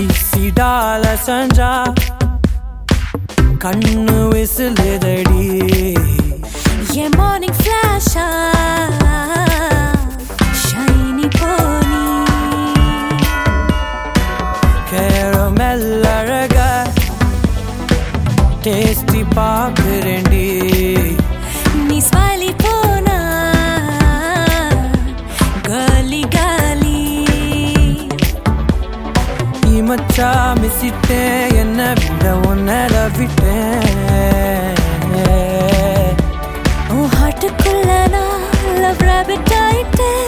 ஐசிடால சஞ்சா. கண்ணு விசிலுதடி. என் மார்னிங் ஃபிளாஷா ஷைனி போனி கேரமெல் அழக டேஸ்டி பாக்குறேன்டி. நீ ஸ்மைலி போனா மச்சா மிசிட்டேன் என்ன விட உன்னட விட்டேன் உன் ஹார்ட்டுக்குள்ள நான் லவ் ராபிட் ஆயிட்டேன்.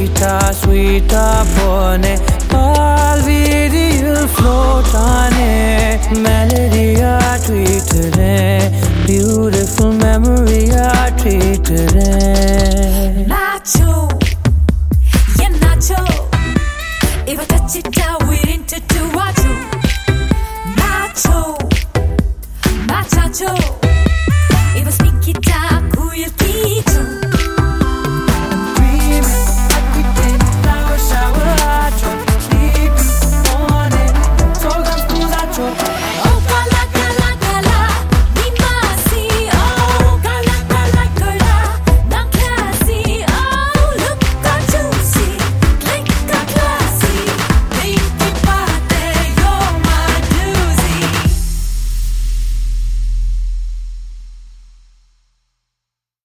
kita ah, sweeta ah, pone Alviriyil float ane Melodya ah, tweet re Beautiful memory I treat re Nacho Yeah nacho. Iva tachita wirinta tuwacho Nacho Machacho